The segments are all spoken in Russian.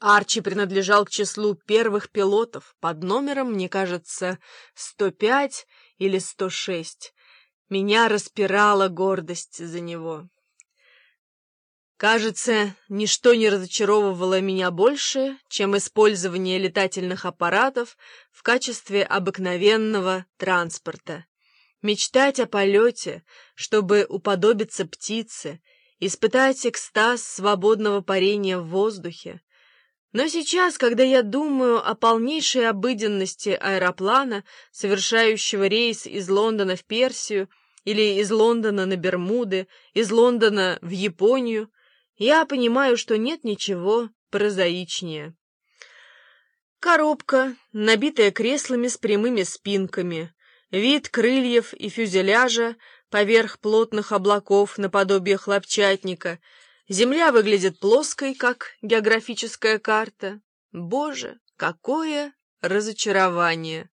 Арчи принадлежал к числу первых пилотов под номером, мне кажется, 105 или 106. Меня распирала гордость за него. Кажется, ничто не разочаровывало меня больше, чем использование летательных аппаратов в качестве обыкновенного транспорта. Мечтать о полете, чтобы уподобиться птице, испытать экстаз свободного парения в воздухе, но сейчас, когда я думаю о полнейшей обыденности аэроплана, совершающего рейс из Лондона в Персию или из Лондона на Бермуды, из Лондона в Японию, я понимаю, что нет ничего прозаичнее. Коробка, набитая креслами с прямыми спинками, вид крыльев и фюзеляжа поверх плотных облаков наподобие хлопчатника — Земля выглядит плоской, как географическая карта. Боже, какое разочарование!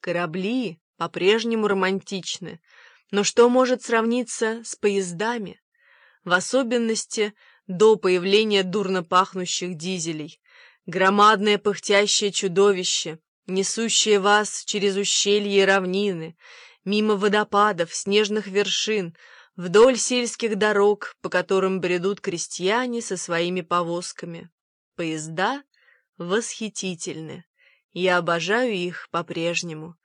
Корабли по-прежнему романтичны, но что может сравниться с поездами? В особенности до появления дурно пахнущих дизелей. Громадное пыхтящее чудовище, несущее вас через ущелья и равнины, мимо водопадов, снежных вершин — вдоль сельских дорог, по которым бредут крестьяне со своими повозками. Поезда восхитительны. Я обожаю их по-прежнему.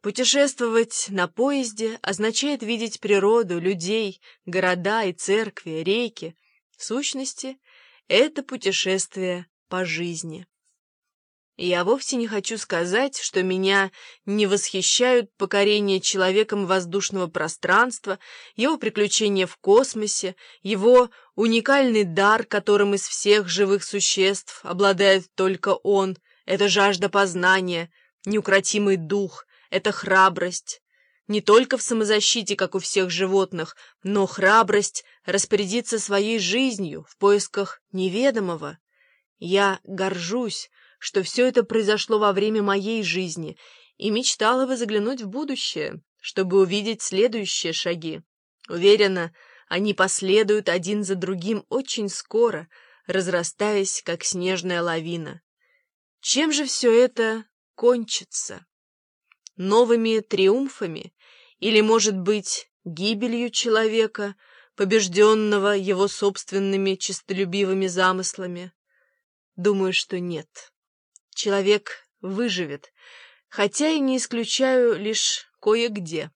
Путешествовать на поезде означает видеть природу, людей, города и церкви, реки. В сущности, это путешествие по жизни. Я вовсе не хочу сказать, что меня не восхищают покорение человеком воздушного пространства, его приключения в космосе, его уникальный дар, которым из всех живых существ обладает только он, это жажда познания, неукротимый дух, это храбрость. Не только в самозащите, как у всех животных, но храбрость распорядиться своей жизнью в поисках неведомого. Я горжусь, что все это произошло во время моей жизни, и мечтала бы заглянуть в будущее, чтобы увидеть следующие шаги. Уверена, они последуют один за другим очень скоро, разрастаясь, как снежная лавина. Чем же все это кончится? Новыми триумфами? Или, может быть, гибелью человека, побежденного его собственными честолюбивыми замыслами? Думаю, что нет человек выживет, хотя и не исключаю лишь кое-где.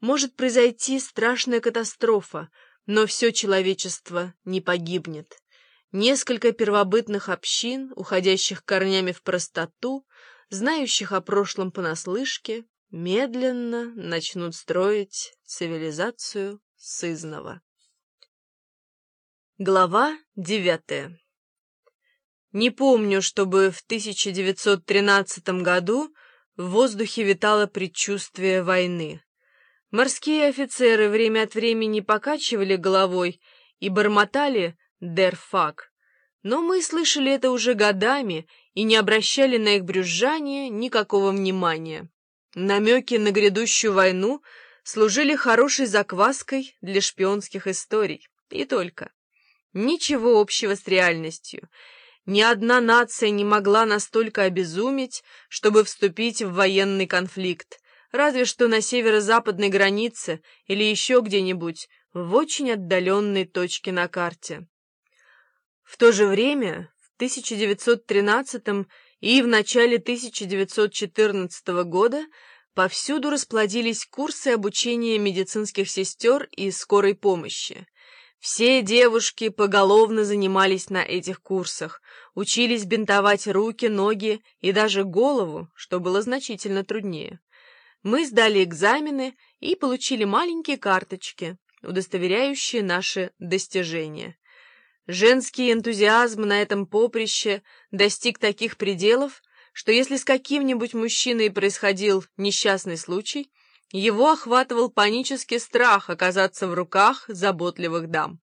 Может произойти страшная катастрофа, но все человечество не погибнет. Несколько первобытных общин, уходящих корнями в простоту, знающих о прошлом понаслышке, медленно начнут строить цивилизацию сызного. Глава девятая не помню, чтобы в 1913 году в воздухе витало предчувствие войны. Морские офицеры время от времени покачивали головой и бормотали «дер фак», но мы слышали это уже годами и не обращали на их брюзжание никакого внимания. Намеки на грядущую войну служили хорошей закваской для шпионских историй, и только. Ничего общего с реальностью — ни одна нация не могла настолько обезуметь, чтобы вступить в военный конфликт, разве что на северо-западной границе или еще где-нибудь в очень отдаленной точке на карте. В то же время, в 1913 и в начале 1914 года повсюду расплодились курсы обучения медицинских сестер и скорой помощи. Все девушки поголовно занимались на этих курсах, учились бинтовать руки, ноги и даже голову, что было значительно труднее. Мы сдали экзамены и получили маленькие карточки, удостоверяющие наши достижения. Женский энтузиазм на этом поприще достиг таких пределов, что если с каким-нибудь мужчиной происходил несчастный случай, его охватывал панический страх оказаться в руках заботливых дам.